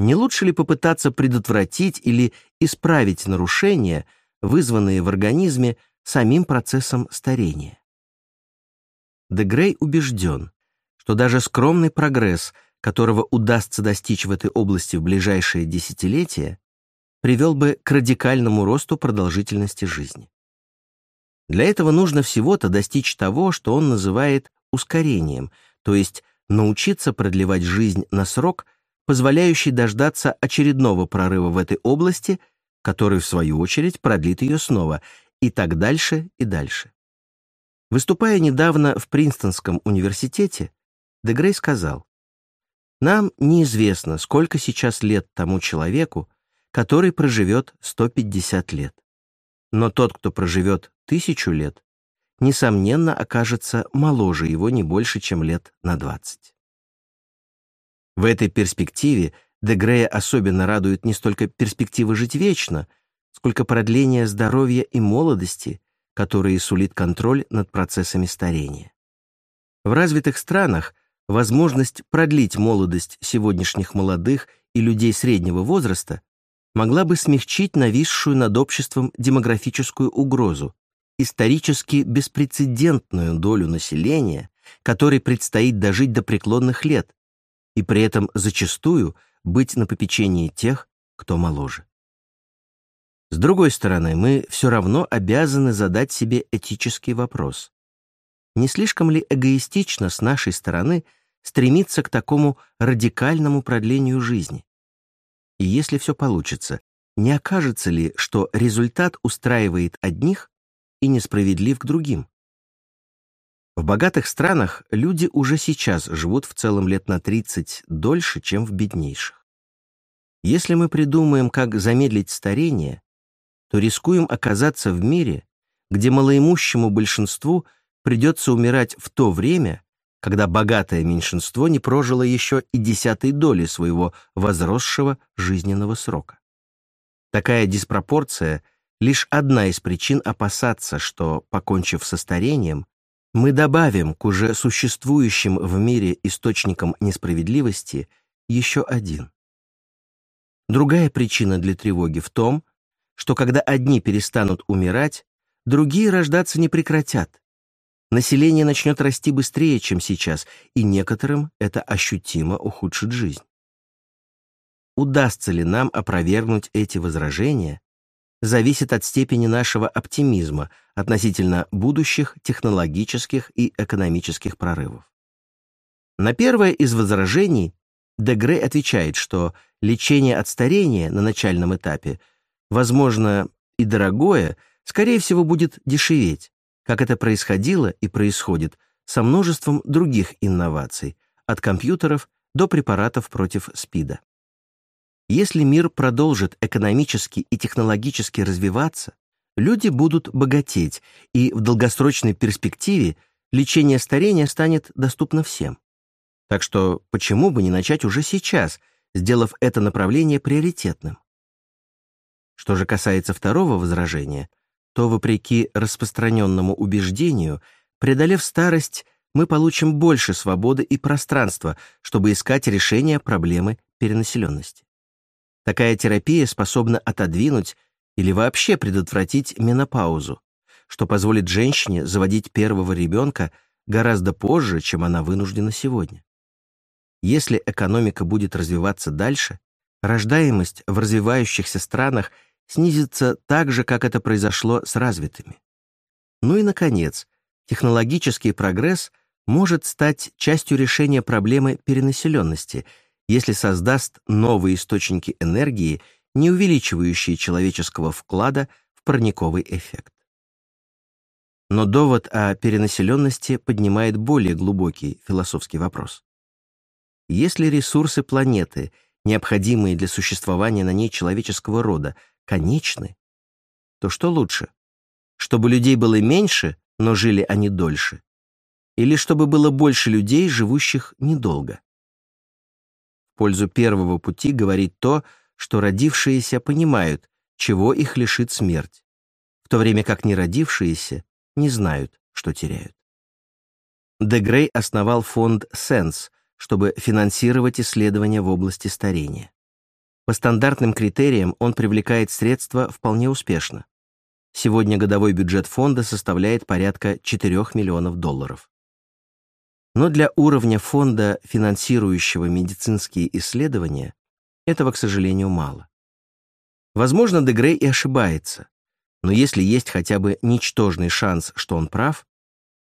не лучше ли попытаться предотвратить или исправить нарушения, вызванные в организме самим процессом старения? Дегрей убежден, что даже скромный прогресс, которого удастся достичь в этой области в ближайшие десятилетия, привел бы к радикальному росту продолжительности жизни. Для этого нужно всего-то достичь того, что он называет ускорением, то есть научиться продлевать жизнь на срок – позволяющий дождаться очередного прорыва в этой области, который, в свою очередь, продлит ее снова, и так дальше и дальше. Выступая недавно в Принстонском университете, Дегрей сказал, «Нам неизвестно, сколько сейчас лет тому человеку, который проживет 150 лет. Но тот, кто проживет тысячу лет, несомненно окажется моложе его не больше, чем лет на 20. В этой перспективе Дегрея особенно радует не столько перспектива жить вечно, сколько продление здоровья и молодости, которые сулит контроль над процессами старения. В развитых странах возможность продлить молодость сегодняшних молодых и людей среднего возраста могла бы смягчить нависшую над обществом демографическую угрозу, исторически беспрецедентную долю населения, которой предстоит дожить до преклонных лет, и при этом зачастую быть на попечении тех, кто моложе. С другой стороны, мы все равно обязаны задать себе этический вопрос. Не слишком ли эгоистично с нашей стороны стремиться к такому радикальному продлению жизни? И если все получится, не окажется ли, что результат устраивает одних и несправедлив к другим? В богатых странах люди уже сейчас живут в целом лет на 30 дольше, чем в беднейших. Если мы придумаем, как замедлить старение, то рискуем оказаться в мире, где малоимущему большинству придется умирать в то время, когда богатое меньшинство не прожило еще и десятой доли своего возросшего жизненного срока. Такая диспропорция — лишь одна из причин опасаться, что, покончив со старением, мы добавим к уже существующим в мире источникам несправедливости еще один. Другая причина для тревоги в том, что когда одни перестанут умирать, другие рождаться не прекратят. Население начнет расти быстрее, чем сейчас, и некоторым это ощутимо ухудшит жизнь. Удастся ли нам опровергнуть эти возражения, зависит от степени нашего оптимизма относительно будущих технологических и экономических прорывов. На первое из возражений Дегре отвечает, что лечение от старения на начальном этапе, возможно, и дорогое, скорее всего, будет дешеветь, как это происходило и происходит со множеством других инноваций, от компьютеров до препаратов против СПИДа. Если мир продолжит экономически и технологически развиваться, люди будут богатеть, и в долгосрочной перспективе лечение старения станет доступно всем. Так что почему бы не начать уже сейчас, сделав это направление приоритетным? Что же касается второго возражения, то, вопреки распространенному убеждению, преодолев старость, мы получим больше свободы и пространства, чтобы искать решение проблемы перенаселенности. Такая терапия способна отодвинуть или вообще предотвратить менопаузу, что позволит женщине заводить первого ребенка гораздо позже, чем она вынуждена сегодня. Если экономика будет развиваться дальше, рождаемость в развивающихся странах снизится так же, как это произошло с развитыми. Ну и, наконец, технологический прогресс может стать частью решения проблемы перенаселенности, если создаст новые источники энергии, не увеличивающие человеческого вклада в парниковый эффект. Но довод о перенаселенности поднимает более глубокий философский вопрос. Если ресурсы планеты, необходимые для существования на ней человеческого рода, конечны, то что лучше? Чтобы людей было меньше, но жили они дольше? Или чтобы было больше людей, живущих недолго? Пользу первого пути говорит то, что родившиеся понимают, чего их лишит смерть, в то время как неродившиеся не знают, что теряют. Де Грей основал фонд «Сенс», чтобы финансировать исследования в области старения. По стандартным критериям он привлекает средства вполне успешно. Сегодня годовой бюджет фонда составляет порядка 4 миллионов долларов. Но для уровня фонда, финансирующего медицинские исследования, этого, к сожалению, мало. Возможно, Дегрей и ошибается, но если есть хотя бы ничтожный шанс, что он прав,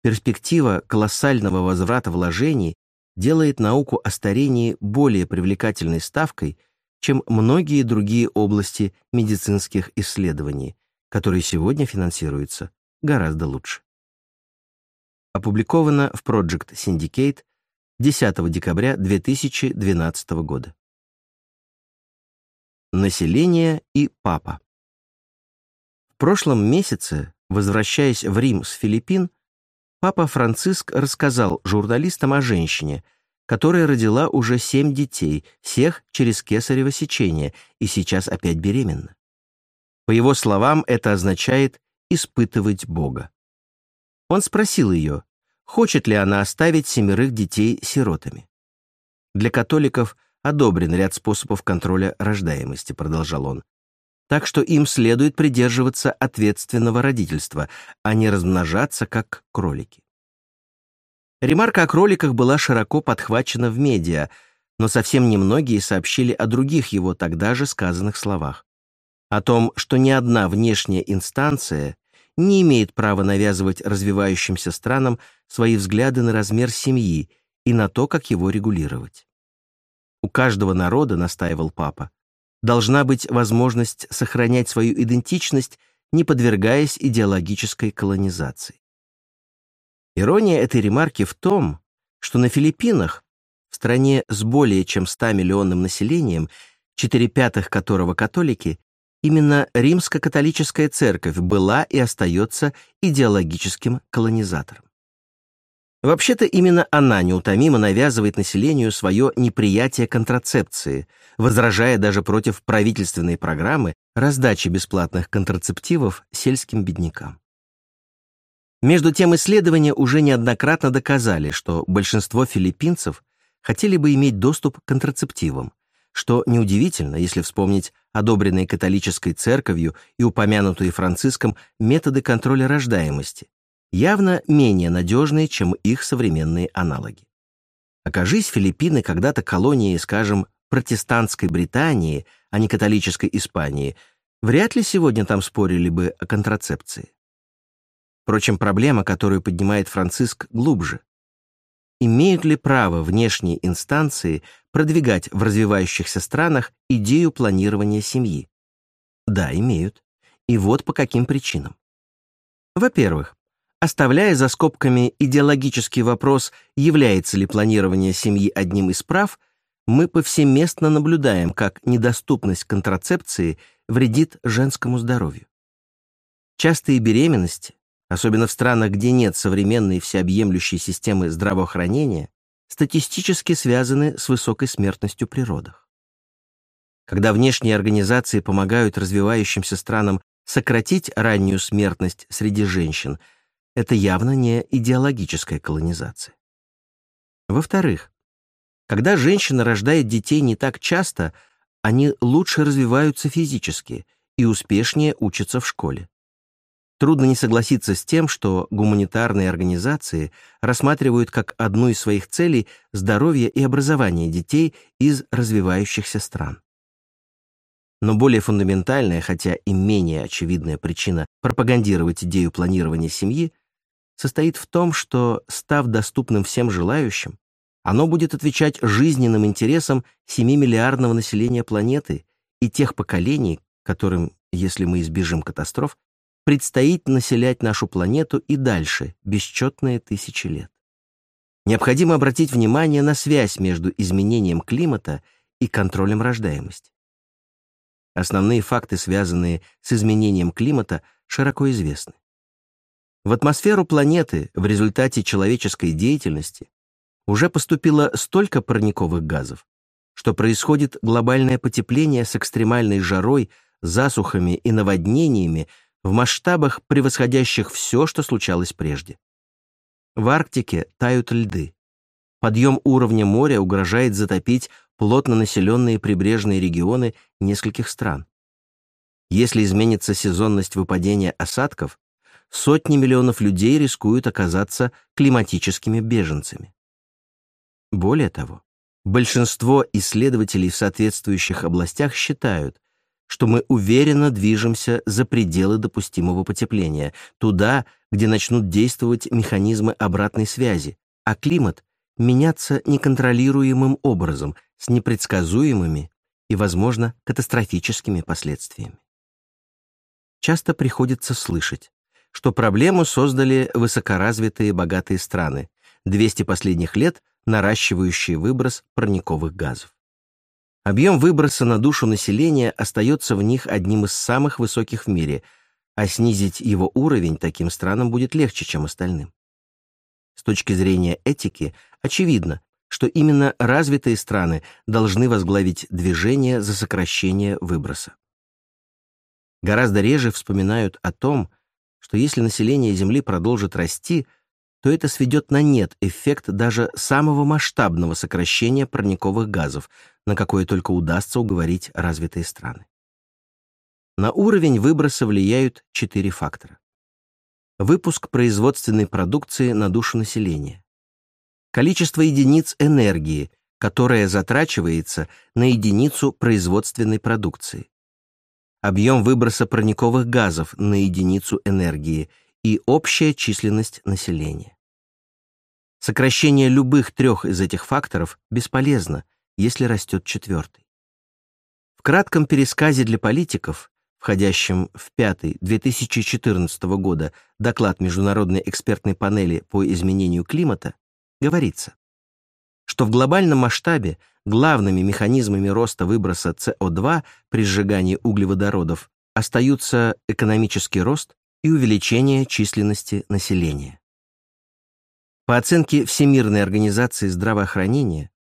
перспектива колоссального возврата вложений делает науку о старении более привлекательной ставкой, чем многие другие области медицинских исследований, которые сегодня финансируются гораздо лучше. Опубликовано в Project Syndicate 10 декабря 2012 года. Население и папа. В прошлом месяце, возвращаясь в Рим с Филиппин, Папа Франциск рассказал журналистам о женщине, которая родила уже семь детей, всех через кесарево сечение, и сейчас опять беременна. По его словам, это означает «испытывать Бога». Он спросил ее, хочет ли она оставить семерых детей сиротами. Для католиков одобрен ряд способов контроля рождаемости, продолжал он. Так что им следует придерживаться ответственного родительства, а не размножаться, как кролики. Ремарка о кроликах была широко подхвачена в медиа, но совсем немногие сообщили о других его тогда же сказанных словах. О том, что ни одна внешняя инстанция не имеет права навязывать развивающимся странам свои взгляды на размер семьи и на то, как его регулировать. У каждого народа, настаивал папа, должна быть возможность сохранять свою идентичность, не подвергаясь идеологической колонизации. Ирония этой ремарки в том, что на Филиппинах, в стране с более чем 100 миллионным населением, четыре пятых которого католики, именно римско-католическая церковь была и остается идеологическим колонизатором. Вообще-то именно она неутомимо навязывает населению свое неприятие контрацепции, возражая даже против правительственной программы раздачи бесплатных контрацептивов сельским беднякам. Между тем, исследования уже неоднократно доказали, что большинство филиппинцев хотели бы иметь доступ к контрацептивам, что неудивительно, если вспомнить одобренные католической церковью и упомянутые Франциском методы контроля рождаемости, явно менее надежные, чем их современные аналоги. Окажись Филиппины когда-то колонией, скажем, протестантской Британии, а не католической Испании, вряд ли сегодня там спорили бы о контрацепции. Впрочем, проблема, которую поднимает Франциск, глубже. Имеют ли право внешние инстанции продвигать в развивающихся странах идею планирования семьи? Да, имеют. И вот по каким причинам. Во-первых, оставляя за скобками идеологический вопрос, является ли планирование семьи одним из прав, мы повсеместно наблюдаем, как недоступность контрацепции вредит женскому здоровью. Частые беременности, особенно в странах, где нет современной всеобъемлющей системы здравоохранения, статистически связаны с высокой смертностью при родах. Когда внешние организации помогают развивающимся странам сократить раннюю смертность среди женщин, это явно не идеологическая колонизация. Во-вторых, когда женщина рождает детей не так часто, они лучше развиваются физически и успешнее учатся в школе. Трудно не согласиться с тем, что гуманитарные организации рассматривают как одну из своих целей здоровье и образование детей из развивающихся стран. Но более фундаментальная, хотя и менее очевидная причина пропагандировать идею планирования семьи состоит в том, что, став доступным всем желающим, оно будет отвечать жизненным интересам 7-миллиардного населения планеты и тех поколений, которым, если мы избежим катастроф, предстоит населять нашу планету и дальше, бесчетные тысячи лет. Необходимо обратить внимание на связь между изменением климата и контролем рождаемости. Основные факты, связанные с изменением климата, широко известны. В атмосферу планеты в результате человеческой деятельности уже поступило столько парниковых газов, что происходит глобальное потепление с экстремальной жарой, засухами и наводнениями в масштабах, превосходящих все, что случалось прежде. В Арктике тают льды. Подъем уровня моря угрожает затопить плотно населенные прибрежные регионы нескольких стран. Если изменится сезонность выпадения осадков, сотни миллионов людей рискуют оказаться климатическими беженцами. Более того, большинство исследователей в соответствующих областях считают, что мы уверенно движемся за пределы допустимого потепления, туда, где начнут действовать механизмы обратной связи, а климат — меняться неконтролируемым образом, с непредсказуемыми и, возможно, катастрофическими последствиями. Часто приходится слышать, что проблему создали высокоразвитые богатые страны, 200 последних лет наращивающие выброс парниковых газов. Объем выброса на душу населения остается в них одним из самых высоких в мире, а снизить его уровень таким странам будет легче, чем остальным. С точки зрения этики, очевидно, что именно развитые страны должны возглавить движение за сокращение выброса. Гораздо реже вспоминают о том, что если население Земли продолжит расти – то это сведет на нет эффект даже самого масштабного сокращения парниковых газов, на какое только удастся уговорить развитые страны. На уровень выброса влияют четыре фактора. Выпуск производственной продукции на душу населения. Количество единиц энергии, которая затрачивается на единицу производственной продукции. Объем выброса парниковых газов на единицу энергии – и общая численность населения. Сокращение любых трех из этих факторов бесполезно, если растет четвертый. В кратком пересказе для политиков, входящем в пятый 2014 года доклад Международной экспертной панели по изменению климата, говорится, что в глобальном масштабе главными механизмами роста выброса СО2 при сжигании углеводородов остаются экономический рост и увеличение численности населения. По оценке Всемирной организации здравоохранения,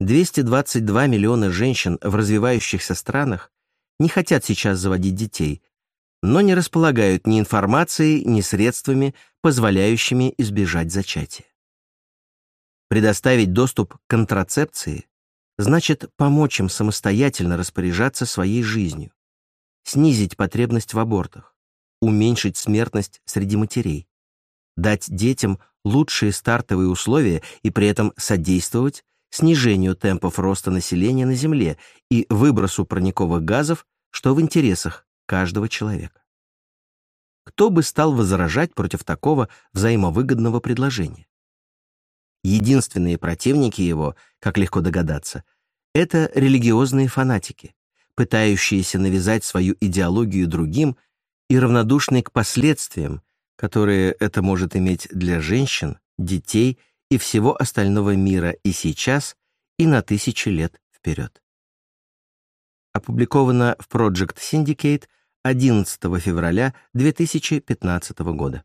222 миллиона женщин в развивающихся странах не хотят сейчас заводить детей, но не располагают ни информацией, ни средствами, позволяющими избежать зачатия. Предоставить доступ к контрацепции значит помочь им самостоятельно распоряжаться своей жизнью, снизить потребность в абортах, уменьшить смертность среди матерей, дать детям лучшие стартовые условия и при этом содействовать снижению темпов роста населения на Земле и выбросу парниковых газов, что в интересах каждого человека. Кто бы стал возражать против такого взаимовыгодного предложения? Единственные противники его, как легко догадаться, это религиозные фанатики, пытающиеся навязать свою идеологию другим и равнодушные к последствиям, которые это может иметь для женщин, детей и всего остального мира и сейчас, и на тысячи лет вперед. Опубликовано в Project Syndicate 11 февраля 2015 года.